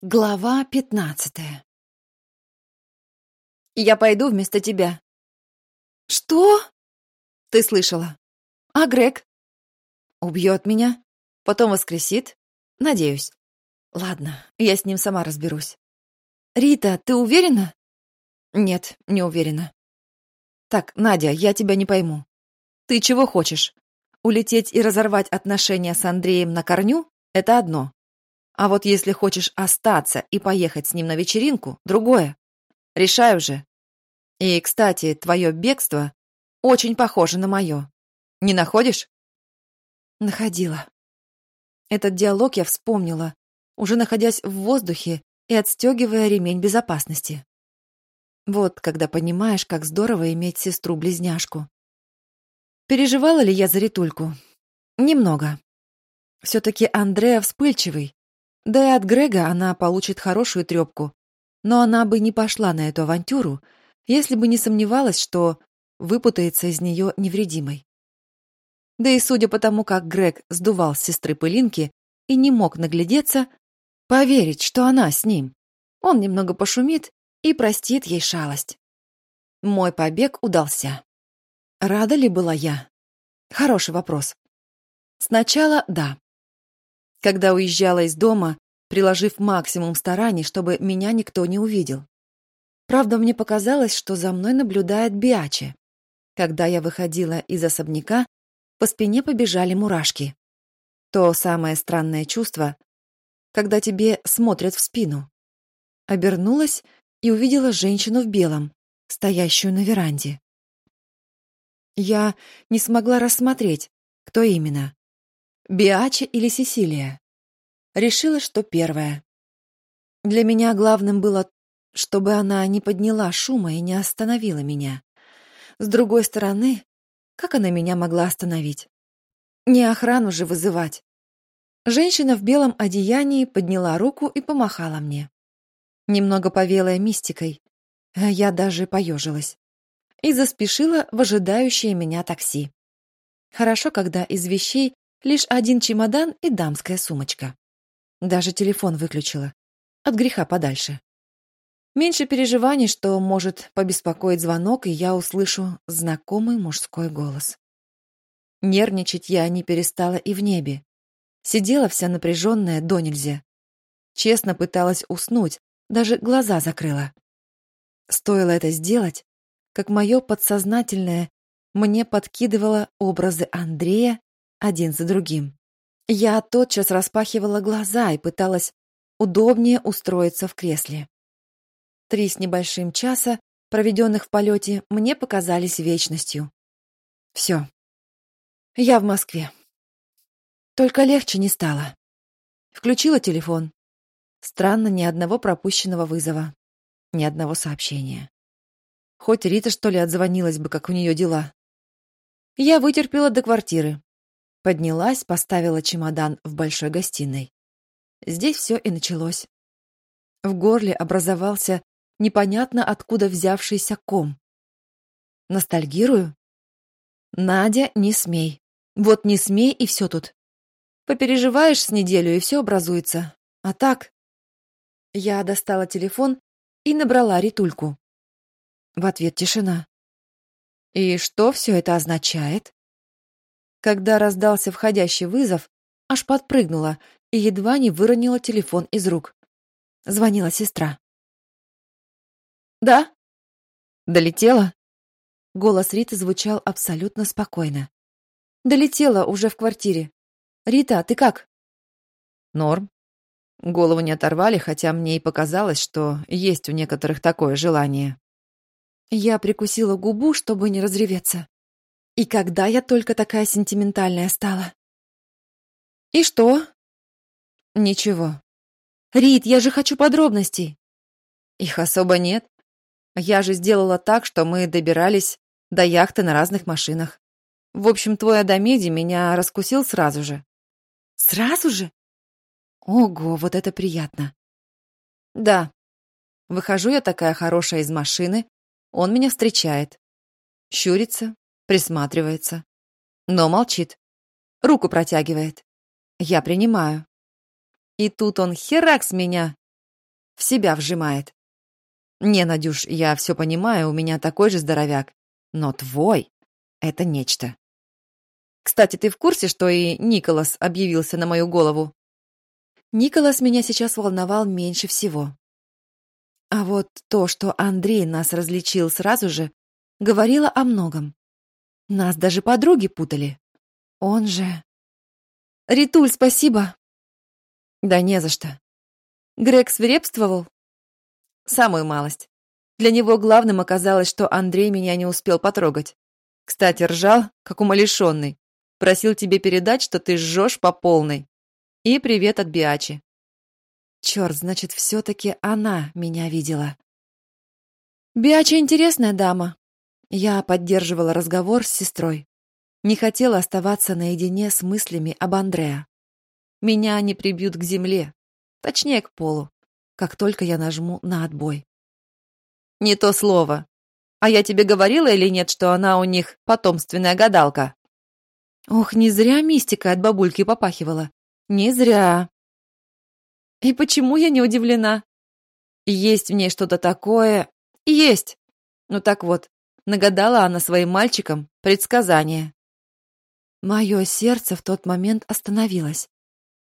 Глава пятнадцатая «Я пойду вместо тебя». «Что?» «Ты слышала. А Грег?» «Убьет меня, потом воскресит. Надеюсь. Ладно, я с ним сама разберусь». «Рита, ты уверена?» «Нет, не уверена». «Так, Надя, я тебя не пойму. Ты чего хочешь? Улететь и разорвать отношения с Андреем на корню — это одно. А вот если хочешь остаться и поехать с ним на вечеринку, другое. Решай уже. И, кстати, твое бегство очень похоже на мое. Не находишь? Находила. Этот диалог я вспомнила, уже находясь в воздухе и отстегивая ремень безопасности. Вот когда понимаешь, как здорово иметь сестру-близняшку. Переживала ли я за Ритульку? Немного. Все-таки Андреа вспыльчивый, да и от Грега она получит хорошую трепку. Но она бы не пошла на эту авантюру, если бы не сомневалась, что выпутается из нее невредимой. Да и судя по тому, как Грег сдувал с сестры пылинки и не мог наглядеться, поверить, что она с ним. Он немного пошумит и простит ей шалость. Мой побег удался. Рада ли была я? Хороший вопрос. Сначала да. Когда уезжала из дома, приложив максимум стараний, чтобы меня никто не увидел. Правда, мне показалось, что за мной наблюдает Биачи. Когда я выходила из особняка, по спине побежали мурашки. То самое странное чувство, когда тебе смотрят в спину. Обернулась и увидела женщину в белом, стоящую на веранде. Я не смогла рассмотреть, кто именно. Биачи или Сесилия? Решила, что первая. Для меня главным было, чтобы она не подняла шума и не остановила меня. С другой стороны, как она меня могла остановить? Не охрану же вызывать. Женщина в белом одеянии подняла руку и помахала мне. Немного повелая мистикой. Я даже поежилась. И заспешила в ожидающее меня такси. Хорошо, когда из вещей Лишь один чемодан и дамская сумочка. Даже телефон выключила. От греха подальше. Меньше переживаний, что может побеспокоить звонок, и я услышу знакомый мужской голос. Нервничать я не перестала и в небе. Сидела вся напряженная до нельзя. Честно пыталась уснуть, даже глаза закрыла. Стоило это сделать, как мое подсознательное мне подкидывало образы Андрея один за другим. Я тотчас распахивала глаза и пыталась удобнее устроиться в кресле. Три с небольшим часа, проведенных в полете, мне показались вечностью. Все. Я в Москве. Только легче не стало. Включила телефон. Странно, ни одного пропущенного вызова. Ни одного сообщения. Хоть Рита, что ли, отзвонилась бы, как у нее дела. Я вытерпела до квартиры. Поднялась, поставила чемодан в большой гостиной. Здесь все и началось. В горле образовался непонятно откуда взявшийся ком. Ностальгирую? Надя, не смей. Вот не смей, и все тут. Попереживаешь с неделю, и все образуется. А так... Я достала телефон и набрала Ритульку. В ответ тишина. И что все это означает? Когда раздался входящий вызов, аж подпрыгнула и едва не выронила телефон из рук. Звонила сестра. «Да?» «Долетела?» Голос Риты звучал абсолютно спокойно. «Долетела уже в квартире. Рита, ты как?» «Норм. Голову не оторвали, хотя мне и показалось, что есть у некоторых такое желание». Я прикусила губу, чтобы не разреветься. И когда я только такая сентиментальная стала? И что? Ничего. Рит, я же хочу подробностей. Их особо нет. Я же сделала так, что мы добирались до яхты на разных машинах. В общем, твой Адамиди меня раскусил сразу же. Сразу же? Ого, вот это приятно. Да. Выхожу я такая хорошая из машины, он меня встречает. Щурится, присматривается. Но молчит. Руку протягивает. Я принимаю. И тут он херак с меня. в себя вжимает. Не, Надюш, я все понимаю, у меня такой же здоровяк. Но твой — это нечто. Кстати, ты в курсе, что и Николас объявился на мою голову? Николас меня сейчас волновал меньше всего. А вот то, что Андрей нас различил сразу же, говорило о многом. Нас даже подруги путали. Он же... Ритуль, спасибо. Да не за что. Грег свирепствовал? Самую малость. Для него главным оказалось, что Андрей меня не успел потрогать. Кстати, ржал, как умалишенный. Просил тебе передать, что ты жжешь по полной. И привет от Биачи. Черт, значит, все-таки она меня видела. Биачи интересная дама. Я поддерживала разговор с сестрой. Не хотела оставаться наедине с мыслями об Андреа. Меня они прибьют к земле, точнее, к полу, как только я нажму на отбой. Не то слово. А я тебе говорила или нет, что она у них потомственная гадалка? Ох, не зря мистика от бабульки попахивала. Не зря. И почему я не удивлена? Есть в ней что-то такое. Есть. Ну так вот, нагадала она своим мальчикам предсказание. Мое сердце в тот момент остановилось.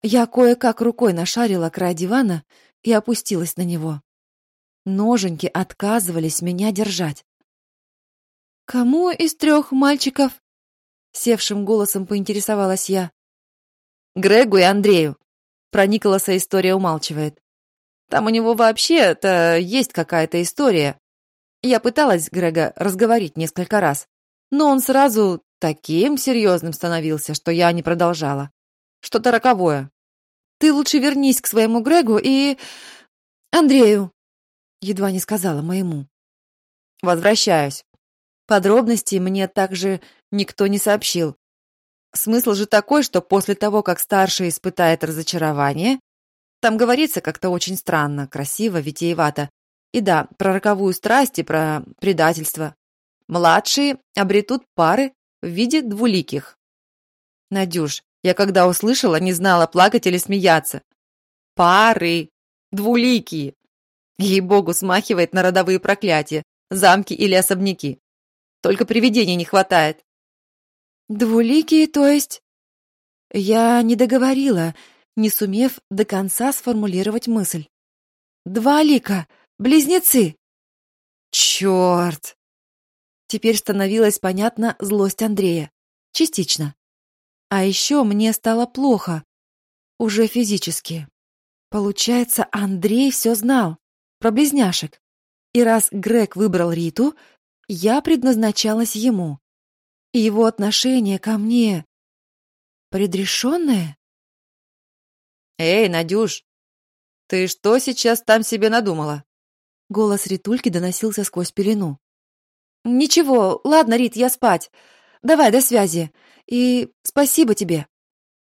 Я кое-как рукой нашарила край дивана и опустилась на него. Ноженьки отказывались меня держать. «Кому из трех мальчиков?» Севшим голосом поинтересовалась я. «Грегу и Андрею», про Николаса история умалчивает. Там у него вообще-то есть какая-то история. Я пыталась Грега разговорить несколько раз, но он сразу таким серьезным становился, что я не продолжала. Что-то роковое. Ты лучше вернись к своему Грегу и... Андрею. Едва не сказала моему. Возвращаюсь. Подробностей мне также никто не сообщил. Смысл же такой, что после того, как старший испытает разочарование, там говорится как-то очень странно, красиво, витиевато. И да, про роковую страсть и про предательство. Младшие обретут пары в виде двуликих. Надюш, я когда услышала, не знала, плакать или смеяться. Пары. Двуликие. Ей-богу, смахивает на родовые проклятия, замки или особняки. Только привидений не хватает. Двуликие, то есть? Я не договорила, не сумев до конца сформулировать мысль. Два лика, близнецы. Черт! Теперь становилась понятна злость Андрея. Частично. А еще мне стало плохо. Уже физически. Получается, Андрей все знал. Про близняшек. И раз Грег выбрал Риту, я предназначалась ему и его отношение ко мне предрешенное? «Эй, Надюш, ты что сейчас там себе надумала?» Голос Ритульки доносился сквозь пелену. «Ничего, ладно, Рит, я спать. Давай, до связи. И спасибо тебе».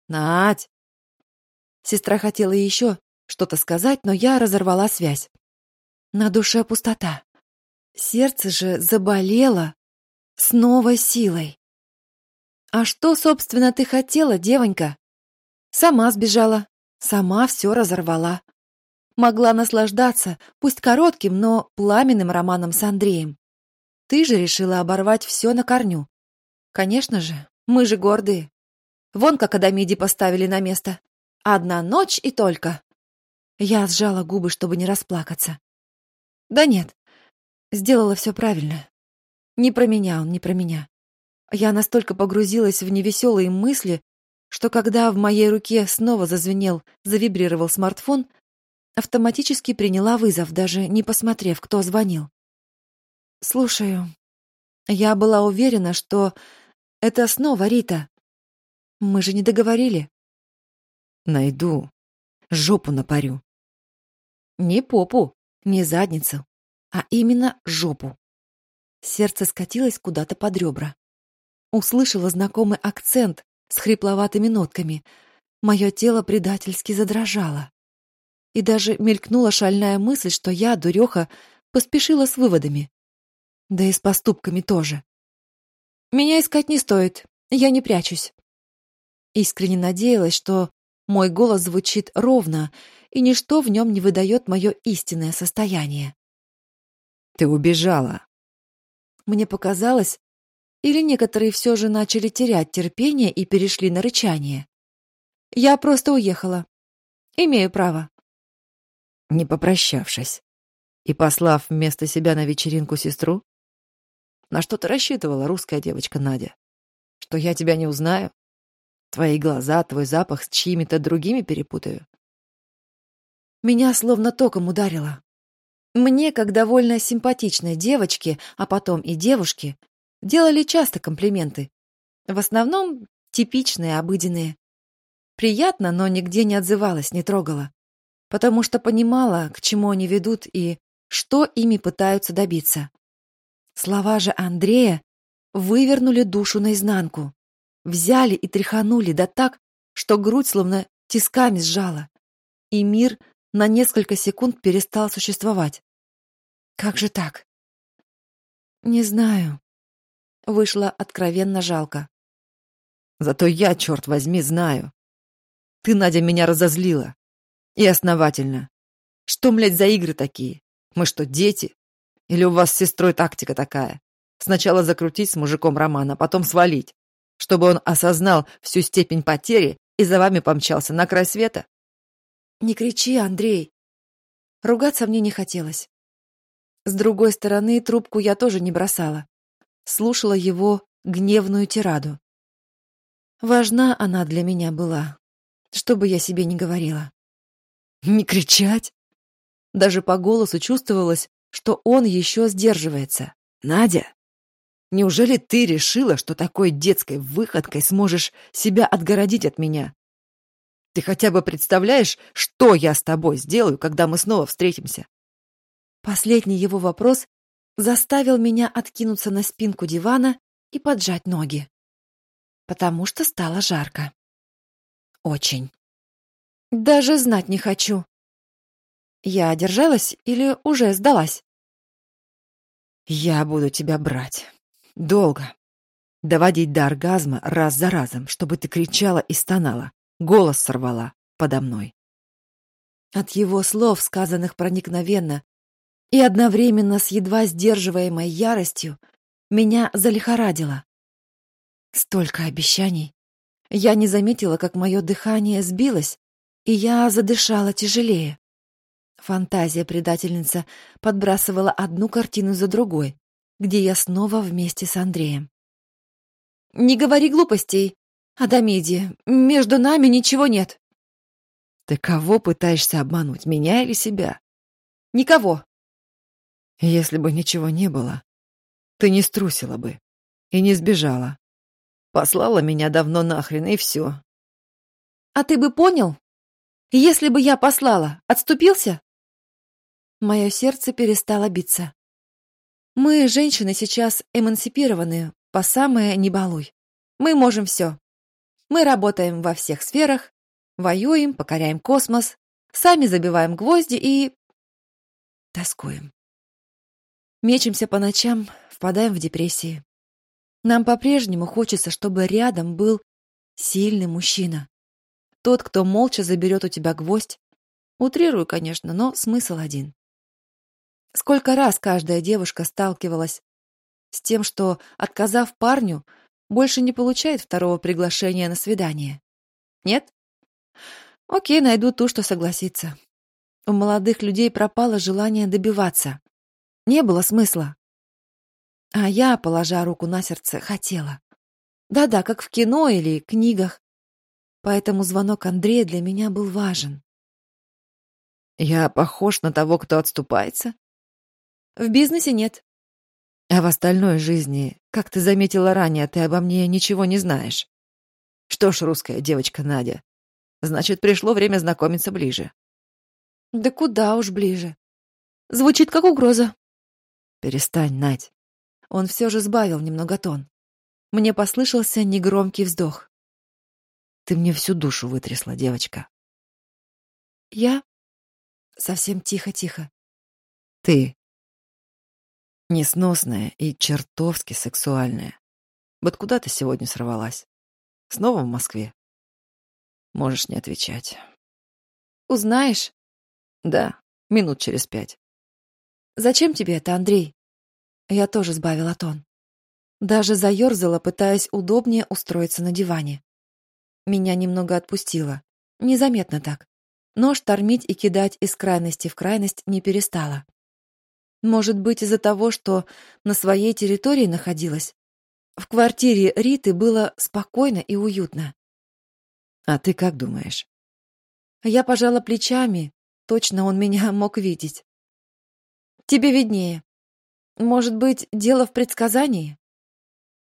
«Надь!» Сестра хотела еще что-то сказать, но я разорвала связь. На душе пустота. Сердце же заболело с новой силой. «А что, собственно, ты хотела, девонька?» Сама сбежала, сама все разорвала. Могла наслаждаться, пусть коротким, но пламенным романом с Андреем. Ты же решила оборвать все на корню. Конечно же, мы же гордые. Вон как Адамиди поставили на место. Одна ночь и только. Я сжала губы, чтобы не расплакаться. Да нет, сделала все правильно. Не про меня он, не про меня. Я настолько погрузилась в невеселые мысли, что когда в моей руке снова зазвенел, завибрировал смартфон, автоматически приняла вызов, даже не посмотрев, кто звонил. «Слушаю. Я была уверена, что это снова Рита. Мы же не договорили». «Найду. Жопу напарю». Не попу, не задницу, а именно жопу. Сердце скатилось куда-то под ребра. Услышала знакомый акцент с хрипловатыми нотками. Мое тело предательски задрожало. И даже мелькнула шальная мысль, что я, дуреха, поспешила с выводами. Да и с поступками тоже. Меня искать не стоит, я не прячусь. Искренне надеялась, что мой голос звучит ровно и ничто в нем не выдает мое истинное состояние. Ты убежала. Мне показалось, или некоторые все же начали терять терпение и перешли на рычание. Я просто уехала. Имею право. Не попрощавшись. И послав вместо себя на вечеринку сестру? На что ты рассчитывала, русская девочка Надя? Что я тебя не узнаю? Твои глаза, твой запах с чьими-то другими перепутаю? Меня словно током ударило. Мне, как довольно симпатичной девочке, а потом и девушке, делали часто комплименты. В основном типичные, обыденные. Приятно, но нигде не отзывалась, не трогала. Потому что понимала, к чему они ведут и что ими пытаются добиться. Слова же Андрея вывернули душу наизнанку. Взяли и тряханули, да так, что грудь словно тисками сжала. И мир на несколько секунд перестал существовать. Как же так? Не знаю. Вышло откровенно жалко. Зато я, черт возьми, знаю. Ты, Надя, меня разозлила. И основательно. Что, млядь, за игры такие? Мы что, дети? Или у вас с сестрой тактика такая? Сначала закрутить с мужиком роман, а потом свалить, чтобы он осознал всю степень потери и за вами помчался на край света? Не кричи, Андрей. Ругаться мне не хотелось. С другой стороны, трубку я тоже не бросала. Слушала его гневную тираду. Важна она для меня была, что бы я себе ни говорила. Не кричать? Даже по голосу чувствовалось, что он еще сдерживается. Надя, неужели ты решила, что такой детской выходкой сможешь себя отгородить от меня? Ты хотя бы представляешь, что я с тобой сделаю, когда мы снова встретимся? Последний его вопрос заставил меня откинуться на спинку дивана и поджать ноги. Потому что стало жарко. Очень. Даже знать не хочу. Я одержалась или уже сдалась? Я буду тебя брать. Долго. Доводить до оргазма раз за разом, чтобы ты кричала и стонала, голос сорвала подо мной. От его слов, сказанных проникновенно, и одновременно с едва сдерживаемой яростью, меня залихорадило. Столько обещаний. Я не заметила, как мое дыхание сбилось, и я задышала тяжелее. Фантазия предательница подбрасывала одну картину за другой, где я снова вместе с Андреем. «Не говори глупостей, Адамиди, между нами ничего нет». «Ты кого пытаешься обмануть, меня или себя?» «Никого». «Если бы ничего не было, ты не струсила бы и не сбежала. Послала меня давно нахрен, и все». «А ты бы понял, если бы я послала, отступился?» Мое сердце перестало биться. Мы, женщины, сейчас эмансипированы, по самое не балуй. Мы можем все. Мы работаем во всех сферах, воюем, покоряем космос, сами забиваем гвозди и... тоскуем. Мечемся по ночам, впадаем в депрессии. Нам по-прежнему хочется, чтобы рядом был сильный мужчина. Тот, кто молча заберет у тебя гвоздь. Утрирую, конечно, но смысл один. Сколько раз каждая девушка сталкивалась с тем, что, отказав парню, больше не получает второго приглашения на свидание. Нет? Окей, найду ту, что согласится. У молодых людей пропало желание добиваться. Не было смысла. А я, положа руку на сердце, хотела. Да-да, как в кино или книгах. Поэтому звонок Андрея для меня был важен. «Я похож на того, кто отступается?» В бизнесе нет. А в остальной жизни, как ты заметила ранее, ты обо мне ничего не знаешь. Что ж, русская девочка Надя, значит, пришло время знакомиться ближе. Да куда уж ближе. Звучит как угроза. Перестань, Надь. Он все же сбавил немного тон. Мне послышался негромкий вздох. Ты мне всю душу вытрясла, девочка. Я? Совсем тихо-тихо. Ты. Несносная и чертовски сексуальная. Вот куда ты сегодня сорвалась? Снова в Москве? Можешь не отвечать. Узнаешь? Да, минут через пять. Зачем тебе это, Андрей? Я тоже сбавила тон. Даже заерзала, пытаясь удобнее устроиться на диване. Меня немного отпустило. Незаметно так. Но штормить и кидать из крайности в крайность не перестала. Может быть, из-за того, что на своей территории находилась. В квартире Риты было спокойно и уютно. А ты как думаешь? Я пожала плечами. Точно он меня мог видеть. Тебе виднее. Может быть, дело в предсказании?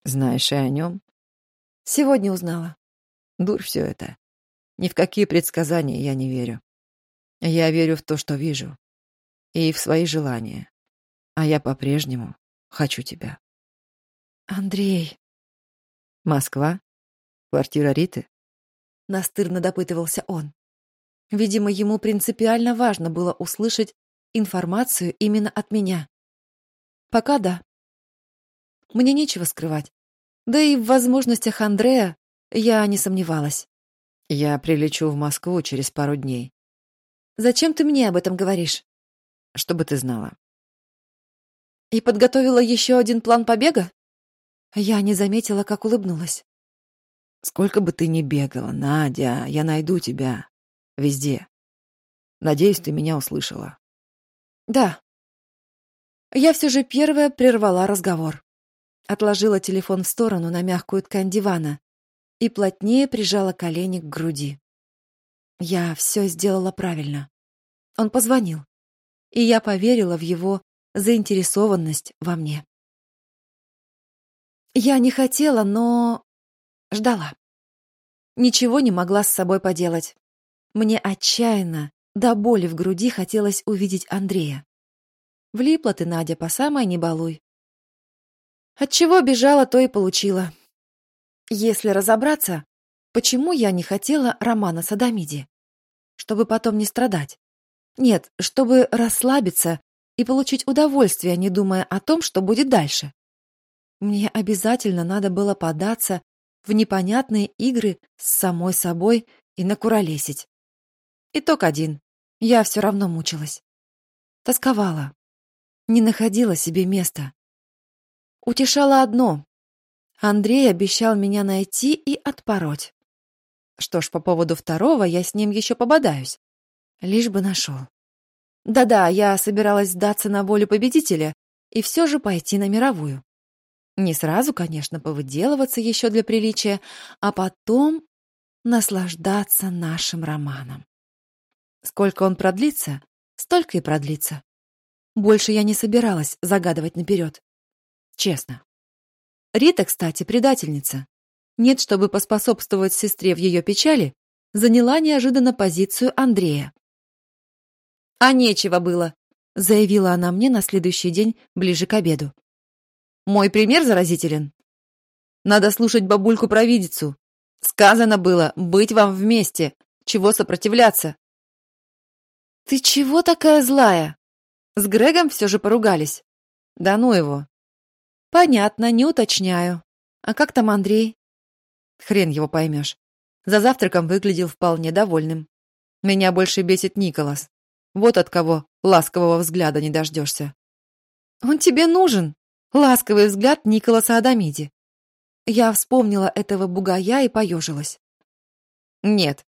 Знаешь и о нем? Сегодня узнала. Дурь все это. Ни в какие предсказания я не верю. Я верю в то, что вижу. И в свои желания. А я по-прежнему хочу тебя. Андрей. Москва? Квартира Риты? Настырно допытывался он. Видимо, ему принципиально важно было услышать информацию именно от меня. Пока да. Мне нечего скрывать. Да и в возможностях Андрея я не сомневалась. Я прилечу в Москву через пару дней. Зачем ты мне об этом говоришь? Чтобы ты знала. И подготовила еще один план побега? Я не заметила, как улыбнулась. Сколько бы ты ни бегала, Надя, я найду тебя. Везде. Надеюсь, ты меня услышала. Да. Я все же первая прервала разговор. Отложила телефон в сторону на мягкую ткань дивана и плотнее прижала колени к груди. Я все сделала правильно. Он позвонил, и я поверила в его заинтересованность во мне. Я не хотела, но ждала. Ничего не могла с собой поделать. Мне отчаянно, до боли в груди хотелось увидеть Андрея. Влипла ты, Надя, по самой не балуй. От чего бежала, то и получила. Если разобраться, почему я не хотела романа с Адамиди? Чтобы потом не страдать. Нет, чтобы расслабиться и получить удовольствие, не думая о том, что будет дальше. Мне обязательно надо было податься в непонятные игры с самой собой и накуролесить. Итог один. Я все равно мучилась. Тосковала. Не находила себе места. Утешало одно. Андрей обещал меня найти и отпороть. Что ж, по поводу второго я с ним еще пободаюсь. Лишь бы нашел. Да-да, я собиралась сдаться на волю победителя и все же пойти на мировую. Не сразу, конечно, повыделываться еще для приличия, а потом наслаждаться нашим романом. Сколько он продлится, столько и продлится. Больше я не собиралась загадывать наперед. Честно. Рита, кстати, предательница. Нет, чтобы поспособствовать сестре в ее печали, заняла неожиданно позицию Андрея. «А нечего было», — заявила она мне на следующий день ближе к обеду. «Мой пример заразителен. Надо слушать бабульку-провидицу. Сказано было быть вам вместе. Чего сопротивляться?» «Ты чего такая злая?» С Грегом все же поругались. «Да ну его». «Понятно, не уточняю. А как там Андрей?» Хрен его поймешь. За завтраком выглядел вполне довольным. Меня больше бесит Николас. Вот от кого ласкового взгляда не дождешься. «Он тебе нужен!» Ласковый взгляд Николаса Адамиди. Я вспомнила этого бугая и поежилась. «Нет.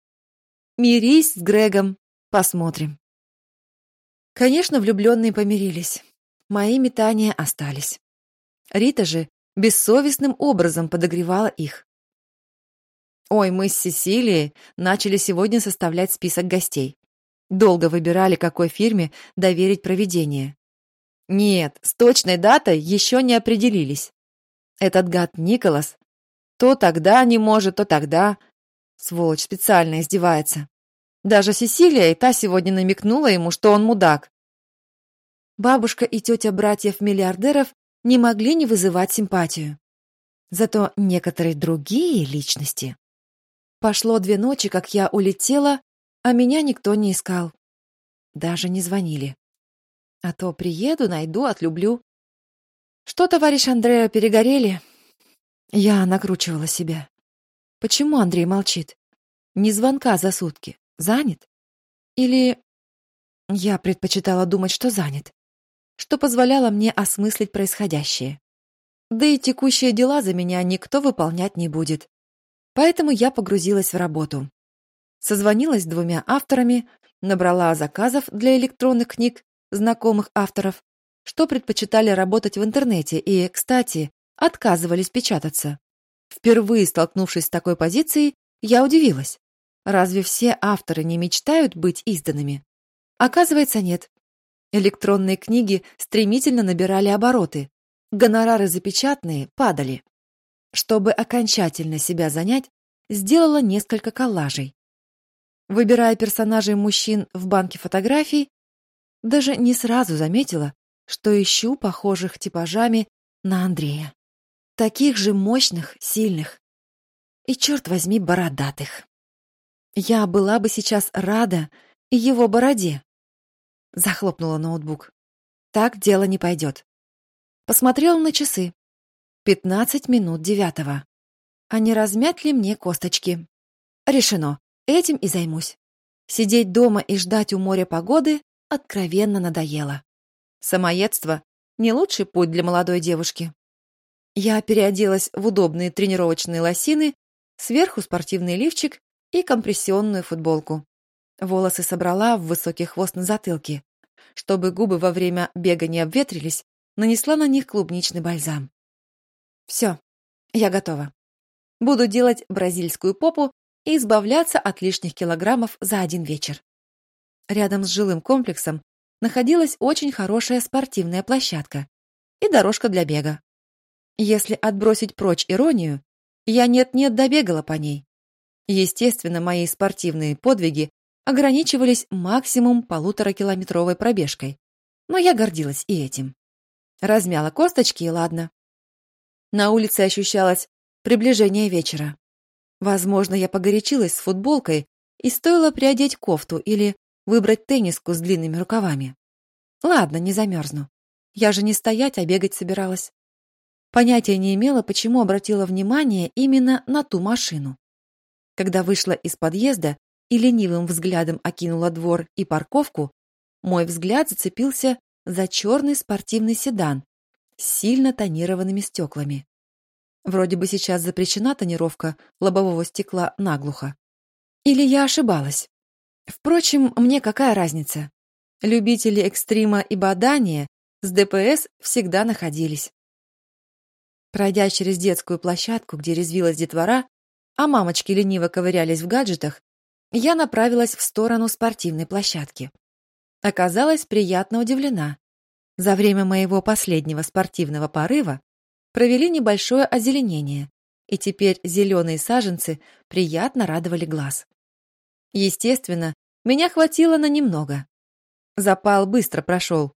Мирись с Грегом. Посмотрим». Конечно, влюбленные помирились. Мои метания остались. Рита же бессовестным образом подогревала их. Ой, мы с Сесилией начали сегодня составлять список гостей. Долго выбирали, какой фирме доверить проведение. Нет, с точной датой еще не определились. Этот гад Николас то тогда не может, то тогда. Сволочь специально издевается. Даже Сесилия и та сегодня намекнула ему, что он мудак. Бабушка и тетя братьев-миллиардеров не могли не вызывать симпатию. Зато некоторые другие личности... Пошло две ночи, как я улетела, а меня никто не искал. Даже не звонили. А то приеду, найду, отлюблю. Что, товарищ Андреа, перегорели? Я накручивала себя. Почему Андрей молчит? Ни звонка за сутки. Занят? Или... Я предпочитала думать, что занят, что позволяло мне осмыслить происходящее. Да и текущие дела за меня никто выполнять не будет. Поэтому я погрузилась в работу. Созвонилась с двумя авторами, набрала заказов для электронных книг знакомых авторов, что предпочитали работать в интернете и, кстати, отказывались печататься. Впервые столкнувшись с такой позицией, я удивилась. Разве все авторы не мечтают быть изданными? Оказывается, нет. Электронные книги стремительно набирали обороты. Гонорары запечатанные падали. Чтобы окончательно себя занять, сделала несколько коллажей. Выбирая персонажей мужчин в банке фотографий, даже не сразу заметила, что ищу похожих типажами на Андрея. Таких же мощных, сильных и, черт возьми, бородатых. Я была бы сейчас рада его бороде. Захлопнула ноутбук. Так дело не пойдет. Посмотрела на часы. Пятнадцать минут девятого. А не размять ли мне косточки? Решено. Этим и займусь. Сидеть дома и ждать у моря погоды откровенно надоело. Самоедство — не лучший путь для молодой девушки. Я переоделась в удобные тренировочные лосины, сверху спортивный лифчик и компрессионную футболку. Волосы собрала в высокий хвост на затылке. Чтобы губы во время бега не обветрились, нанесла на них клубничный бальзам. Все, я готова. Буду делать бразильскую попу и избавляться от лишних килограммов за один вечер. Рядом с жилым комплексом находилась очень хорошая спортивная площадка и дорожка для бега. Если отбросить прочь иронию, я нет-нет добегала по ней. Естественно, мои спортивные подвиги ограничивались максимум полуторакилометровой пробежкой, но я гордилась и этим. Размяла косточки, и ладно. На улице ощущалось приближение вечера. Возможно, я погорячилась с футболкой и стоило приодеть кофту или выбрать тенниску с длинными рукавами. Ладно, не замерзну. Я же не стоять, а бегать собиралась. Понятия не имела, почему обратила внимание именно на ту машину. Когда вышла из подъезда и ленивым взглядом окинула двор и парковку, мой взгляд зацепился за черный спортивный седан с сильно тонированными стеклами. Вроде бы сейчас запрещена тонировка лобового стекла наглухо. Или я ошибалась? Впрочем, мне какая разница? Любители экстрима и бадания с ДПС всегда находились. Пройдя через детскую площадку, где резвилась детвора, а мамочки лениво ковырялись в гаджетах, я направилась в сторону спортивной площадки. Оказалась приятно удивлена. За время моего последнего спортивного порыва провели небольшое озеленение, и теперь зеленые саженцы приятно радовали глаз. Естественно, меня хватило на немного. Запал быстро прошел.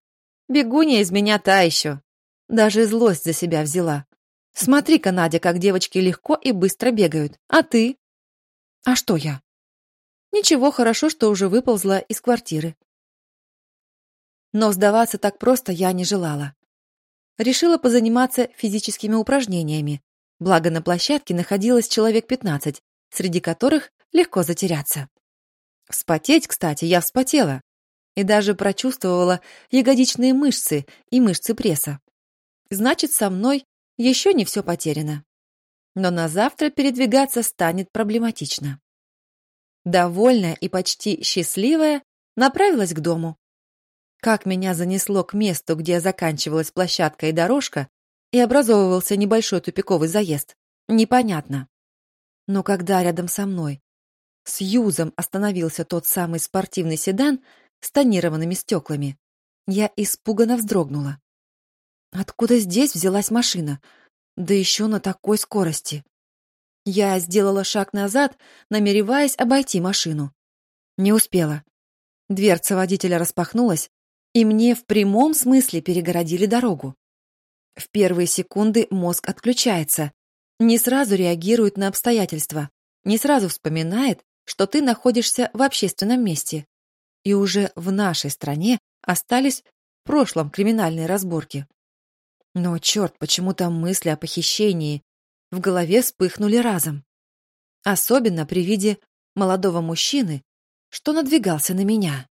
Бегунья из меня та еще. Даже злость за себя взяла. Смотри-ка, Надя, как девочки легко и быстро бегают. А ты? А что я? Ничего, хорошо, что уже выползла из квартиры. Но сдаваться так просто я не желала. Решила позаниматься физическими упражнениями. Благо на площадке находилось человек 15, среди которых легко затеряться. Вспотеть, кстати, я вспотела. И даже прочувствовала ягодичные мышцы и мышцы пресса. Значит, со мной еще не все потеряно. Но на завтра передвигаться станет проблематично. Довольная и почти счастливая, направилась к дому. Как меня занесло к месту, где заканчивалась площадка и дорожка, и образовывался небольшой тупиковый заезд, непонятно. Но когда рядом со мной с юзом остановился тот самый спортивный седан с тонированными стеклами, я испуганно вздрогнула. Откуда здесь взялась машина? Да еще на такой скорости. Я сделала шаг назад, намереваясь обойти машину. Не успела. Дверца водителя распахнулась, и мне в прямом смысле перегородили дорогу. В первые секунды мозг отключается, не сразу реагирует на обстоятельства, не сразу вспоминает, что ты находишься в общественном месте. И уже в нашей стране остались в прошлом криминальные разборки. Но, черт, почему-то мысли о похищении в голове вспыхнули разом. Особенно при виде молодого мужчины, что надвигался на меня.